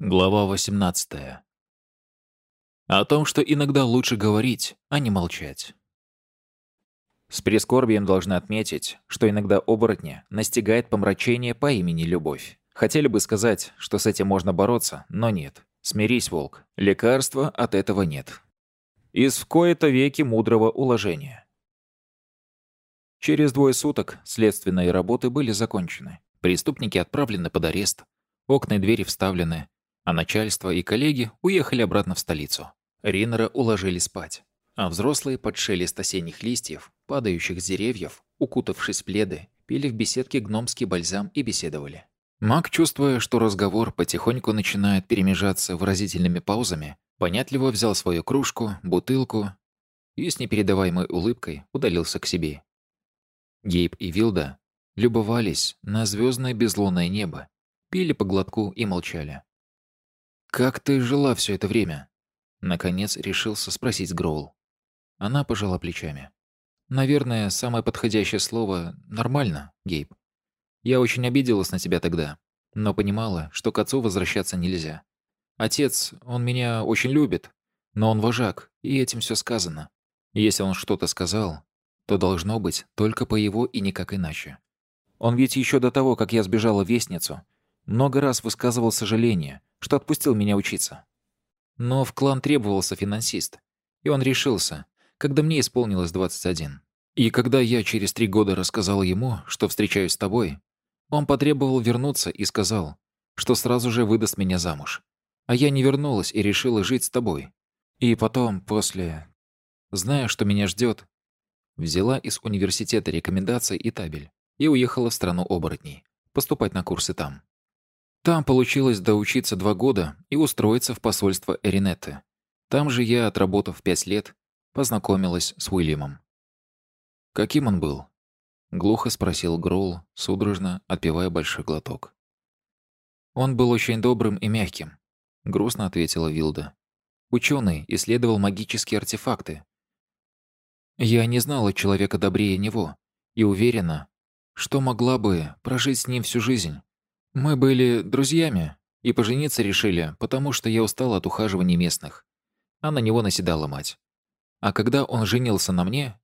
Глава 18. О том, что иногда лучше говорить, а не молчать. С прискорбием должны отметить, что иногда оборотня настигает помрачение по имени Любовь. Хотели бы сказать, что с этим можно бороться, но нет. Смирись, волк. Лекарства от этого нет. Из в кои-то веки мудрого уложения. Через двое суток следственные работы были закончены. Преступники отправлены под арест. Окна и двери вставлены, а начальство и коллеги уехали обратно в столицу. Риннера уложили спать, а взрослые под шелест осенних листьев, падающих с деревьев, укутавшись в пледы, пили в беседке гномский бальзам и беседовали. Маг, чувствуя, что разговор потихоньку начинает перемежаться выразительными паузами, понятливо взял свою кружку, бутылку и с непередаваемой улыбкой удалился к себе. Гейб и Вилда любовались на звездное безлунное небо, пили по глотку и молчали. «Как ты жила все это время?» Наконец решился спросить Гроул. Она пожала плечами. «Наверное, самое подходящее слово «нормально», Гейб. Я очень обиделась на тебя тогда, но понимала, что к отцу возвращаться нельзя. Отец, он меня очень любит, но он вожак, и этим все сказано. Если он что-то сказал, то должно быть только по его и никак иначе. Он ведь еще до того, как я сбежала в Вестницу, много раз высказывал сожаление, что отпустил меня учиться. Но в клан требовался финансист, и он решился, когда мне исполнилось 21. И когда я через три года рассказал ему, что встречаюсь с тобой, он потребовал вернуться и сказал, что сразу же выдаст меня замуж. А я не вернулась и решила жить с тобой. И потом, после... Зная, что меня ждет, взяла из университета рекомендации и табель и уехала в страну оборотней, поступать на курсы там. Там получилось доучиться два года и устроиться в посольство Эринетты. Там же я, отработав пять лет, познакомилась с Уильямом. «Каким он был?» — глухо спросил Гроул, судорожно отпивая большой глоток. «Он был очень добрым и мягким», — грустно ответила Вилда. «Ученый исследовал магические артефакты. Я не знала человека добрее него и уверена, что могла бы прожить с ним всю жизнь. Мы были друзьями и пожениться решили, потому что я устала от ухаживания местных. А на него наседала мать. А когда он женился на мне,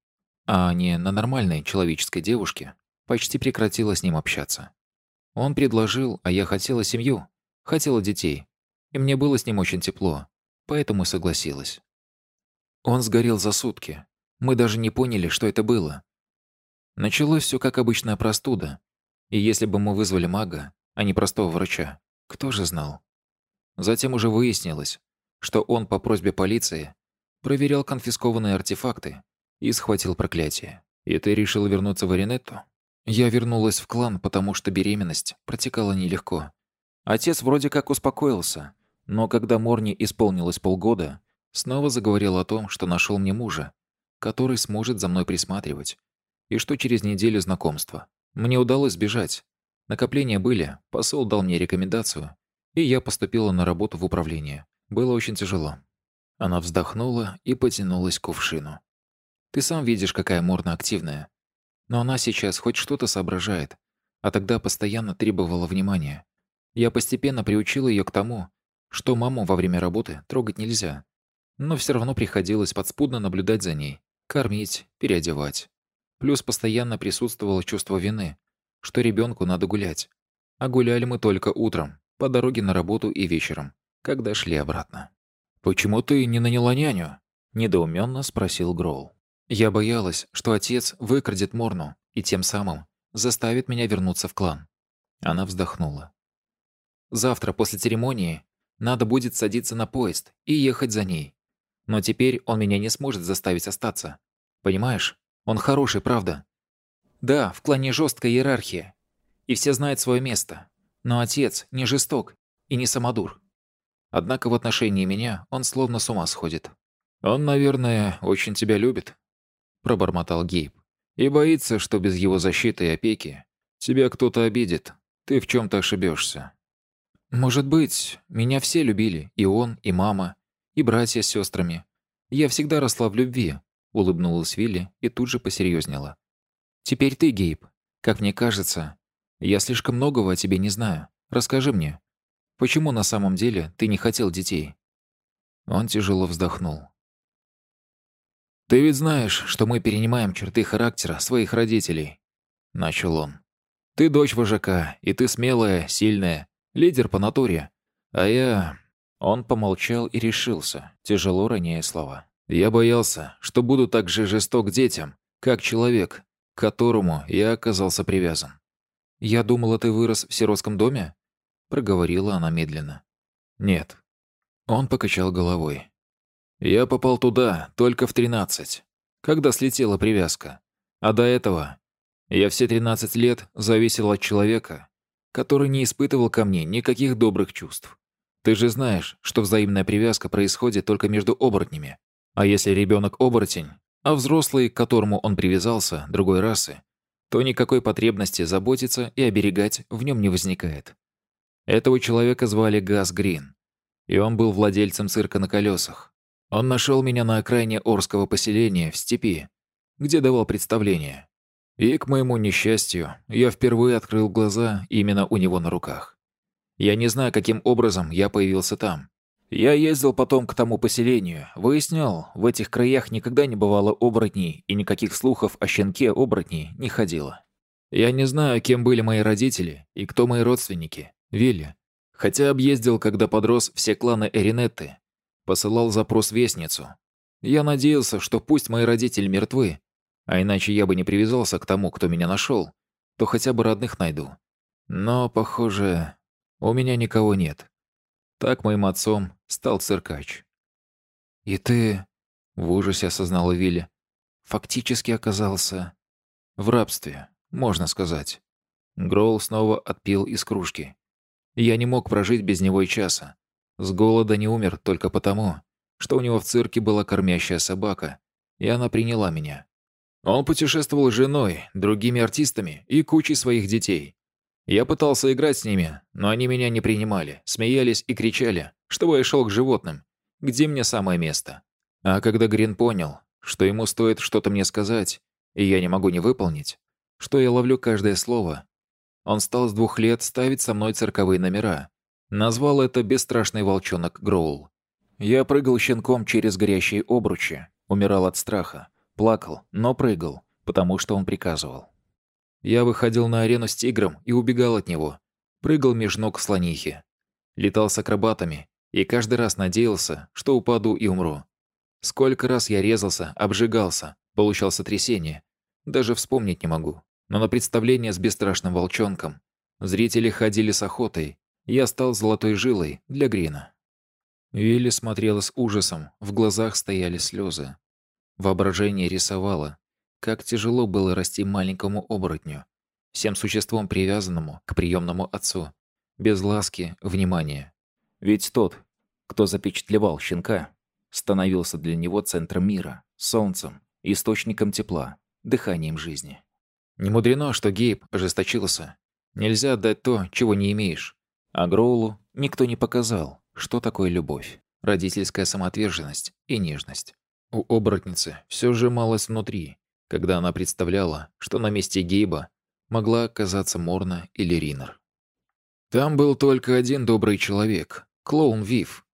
а не на нормальной человеческой девушке, почти прекратила с ним общаться. Он предложил, а я хотела семью, хотела детей. И мне было с ним очень тепло, поэтому согласилась. Он сгорел за сутки. Мы даже не поняли, что это было. Началось все как обычная простуда. И если бы мы вызвали мага, а не простого врача. Кто же знал? Затем уже выяснилось, что он по просьбе полиции проверял конфискованные артефакты и схватил проклятие. И ты решил вернуться в Аринетту? Я вернулась в клан, потому что беременность протекала нелегко. Отец вроде как успокоился, но когда Морни исполнилось полгода, снова заговорил о том, что нашел мне мужа, который сможет за мной присматривать, и что через неделю знакомства. Мне удалось сбежать, Накопления были, посол дал мне рекомендацию, и я поступила на работу в управление. Было очень тяжело. Она вздохнула и потянулась к кувшину. Ты сам видишь, какая Морна активная. Но она сейчас хоть что-то соображает, а тогда постоянно требовала внимания. Я постепенно приучила ее к тому, что маму во время работы трогать нельзя. Но все равно приходилось подспудно наблюдать за ней, кормить, переодевать. Плюс постоянно присутствовало чувство вины, что ребенку надо гулять. А гуляли мы только утром, по дороге на работу и вечером, когда шли обратно. «Почему ты не наняла няню?» – недоуменно спросил Гроул. «Я боялась, что отец выкрадет Морну и тем самым заставит меня вернуться в клан». Она вздохнула. «Завтра после церемонии надо будет садиться на поезд и ехать за ней. Но теперь он меня не сможет заставить остаться. Понимаешь? Он хороший, правда. Да, в клане жесткая иерархия. И все знают свое место. Но отец не жесток и не самодур. Однако в отношении меня он словно с ума сходит. «Он, наверное, очень тебя любит», — пробормотал Гейб. «И боится, что без его защиты и опеки тебя кто-то обидит. Ты в чем то ошибешься. «Может быть, меня все любили, и он, и мама, и братья с сестрами. Я всегда росла в любви», — улыбнулась Вилли и тут же посерьезнела. Теперь ты, Гейб. Как мне кажется, я слишком многого о тебе не знаю. Расскажи мне. Почему на самом деле ты не хотел детей?» Он тяжело вздохнул. «Ты ведь знаешь, что мы перенимаем черты характера своих родителей», — начал он. «Ты дочь вожака, и ты смелая, сильная, лидер по натуре. А я...» Он помолчал и решился, тяжело роняя слова. «Я боялся, что буду так же жесток детям, как человек, к которому я оказался привязан». «Я думала, ты вырос в сиротском доме?» — проговорила она медленно. «Нет». Он покачал головой. Я попал туда только в 13, когда слетела привязка. А до этого я все 13 лет зависел от человека, который не испытывал ко мне никаких добрых чувств. Ты же знаешь, что взаимная привязка происходит только между оборотнями. А если ребенок оборотень, а взрослый, к которому он привязался, другой расы, то никакой потребности заботиться и оберегать в нем не возникает. Этого человека звали Газ Грин, и он был владельцем цирка на колесах. Он нашел меня на окраине Орского поселения, в степи, где давал представление. И, к моему несчастью, я впервые открыл глаза именно у него на руках. Я не знаю, каким образом я появился там. Я ездил потом к тому поселению, выяснял, в этих краях никогда не бывало оборотней и никаких слухов о щенке оборотней не ходило. Я не знаю, кем были мои родители и кто мои родственники, Вилли. Хотя объездил, когда подрос, все кланы Эринетты, Посылал запрос Вестницу. Я надеялся, что пусть мои родители мертвы, а иначе я бы не привязался к тому, кто меня нашел, то хотя бы родных найду. Но, похоже, у меня никого нет. Так моим отцом стал циркач. «И ты...» — в ужасе осознала Вилли. «Фактически оказался в рабстве, можно сказать». Гроул снова отпил из кружки. Я не мог прожить без него и часа. С голода не умер только потому, что у него в цирке была кормящая собака, и она приняла меня. Он путешествовал с женой, другими артистами и кучей своих детей. Я пытался играть с ними, но они меня не принимали, смеялись и кричали, чтобы я шел к животным, где мне самое место. А когда Грин понял, что ему стоит что-то мне сказать, и я не могу не выполнить, что я ловлю каждое слово, он стал с двух лет ставить со мной цирковые номера, Назвал это «бесстрашный волчонок Гроул». Я прыгал щенком через горящие обручи, умирал от страха, плакал, но прыгал, потому что он приказывал. Я выходил на арену с тигром и убегал от него, прыгал меж ног слонихи, летал с акробатами и каждый раз надеялся, что упаду и умру. Сколько раз я резался, обжигался, получал сотрясение, даже вспомнить не могу. Но на представление с бесстрашным волчонком зрители ходили с охотой, я стал золотой жилой для Грина. Вилли смотрела с ужасом, в глазах стояли слезы. Воображение рисовало, как тяжело было расти маленькому оборотню, всем существом привязанному к приемному отцу, без ласки, внимания. Ведь тот, кто запечатлевал щенка, становился для него центром мира, солнцем, источником тепла, дыханием жизни. Не мудрено, что Гейб ожесточился. Нельзя отдать то, чего не имеешь. А Гроулу никто не показал, что такое любовь, родительская самоотверженность и нежность. У оборотницы все сжималось внутри, когда она представляла, что на месте Гейба могла оказаться Морна или Ринер. Там был только один добрый человек, клоун Вив,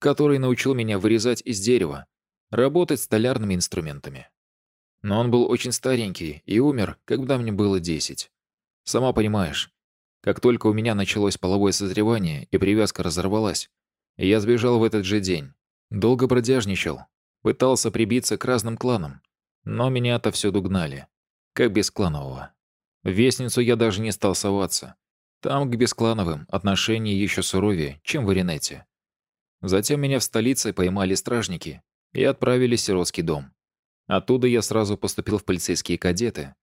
который научил меня вырезать из дерева, работать столярными инструментами. Но он был очень старенький и умер, когда мне было десять. Сама понимаешь, как только у меня началось половое созревание и привязка разорвалась, я сбежал в этот же день. Долго бродяжничал, пытался прибиться к разным кланам, но меня отовсюду гнали, как бескланового. В Вестницу я даже не стал соваться. Там к бесклановым отношения еще суровее, чем в Иринете. Затем меня в столице поймали стражники и отправили в сиротский дом. Оттуда я сразу поступил в полицейские кадеты.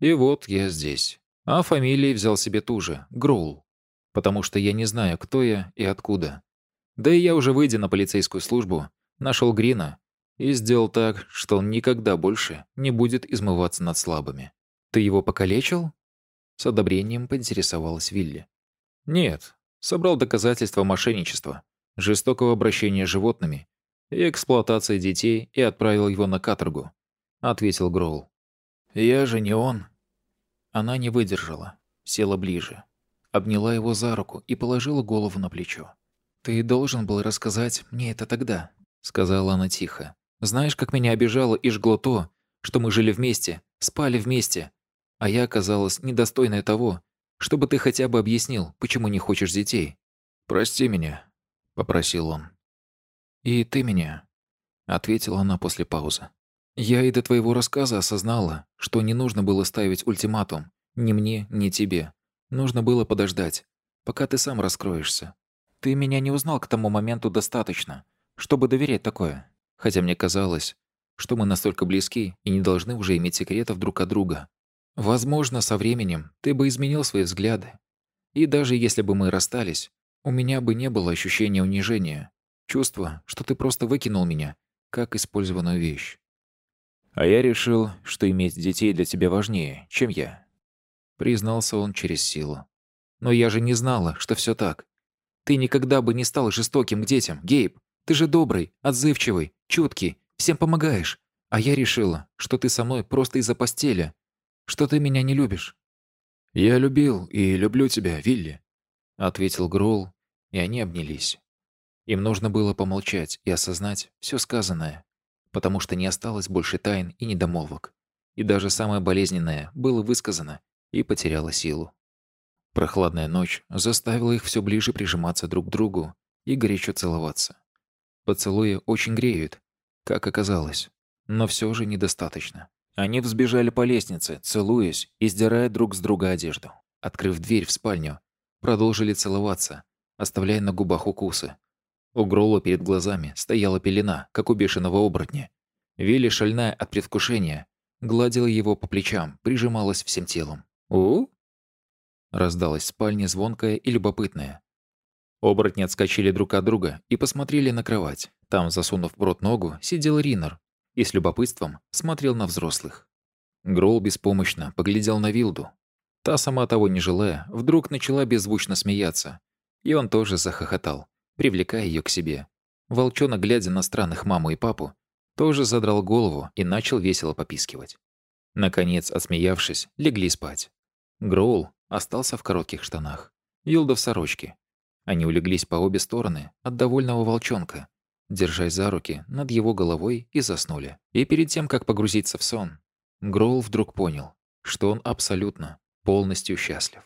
И вот я здесь. А фамилией взял себе ту же – Гроул. Потому что я не знаю, кто я и откуда. Да и я уже выйдя на полицейскую службу, нашел Грина и сделал так, что он никогда больше не будет измываться над слабыми. «Ты его покалечил?» С одобрением поинтересовалась Вилли. «Нет, собрал доказательства мошенничества, жестокого обращения с животными и эксплуатации детей и отправил его на каторгу», — ответил Гроул. «Я же не он», она не выдержала, села ближе. обняла его за руку и положила голову на плечо. «Ты должен был рассказать мне это тогда», — сказала она тихо. «Знаешь, как меня обижало и жгло то, что мы жили вместе, спали вместе, а я оказалась недостойной того, чтобы ты хотя бы объяснил, почему не хочешь детей. Прости меня», — попросил он. «И ты меня», — ответила она после паузы. «Я и до твоего рассказа осознала, что не нужно было ставить ультиматум ни мне, ни тебе. Нужно было подождать, пока ты сам раскроешься. Ты меня не узнал к тому моменту достаточно, чтобы доверять такое. Хотя мне казалось, что мы настолько близки и не должны уже иметь секретов друг от друга. Возможно, со временем ты бы изменил свои взгляды. И даже если бы мы расстались, у меня бы не было ощущения унижения, чувства, что ты просто выкинул меня, как использованную вещь. А я решил, что иметь детей для тебя важнее, чем я. Признался он через силу. Но я же не знала, что все так. Ты никогда бы не стал жестоким к детям, Гейб. Ты же добрый, отзывчивый, чуткий, всем помогаешь. А я решила, что ты со мной просто из-за постели, что ты меня не любишь». «Я любил и люблю тебя, Вилли», — ответил Гроул, и они обнялись. Им нужно было помолчать и осознать все сказанное, потому что не осталось больше тайн и недомолвок. И даже самое болезненное было высказано и потеряло силу. Прохладная ночь заставила их все ближе прижиматься друг к другу и горячо целоваться. Поцелуи очень греют, как оказалось, но все же недостаточно. Они взбежали по лестнице, целуясь и сдирая друг с друга одежду. Открыв дверь в спальню, продолжили целоваться, оставляя на губах укусы. У Гроула перед глазами стояла пелена, как у бешеного оборотня. Вилли, шальная от предвкушения, гладила его по плечам, прижималась всем телом. у Раздалась в спальне звонкая и любопытная. Оборотни отскочили друг от друга и посмотрели на кровать. Там, засунув в рот ногу, сидел Ринер, и с любопытством смотрел на взрослых. Грол беспомощно поглядел на Вилду. Та, сама того не желая, вдруг начала беззвучно смеяться. И он тоже захохотал, привлекая ее к себе. Волчонок, глядя на странных маму и папу, тоже задрал голову и начал весело попискивать. Наконец, отсмеявшись, легли спать. Гроул остался в коротких штанах. Вилда в сорочке. Они улеглись по обе стороны от довольного волчонка, держась за руки над его головой и заснули. И перед тем, как погрузиться в сон, Гроул вдруг понял, что он абсолютно, полностью счастлив.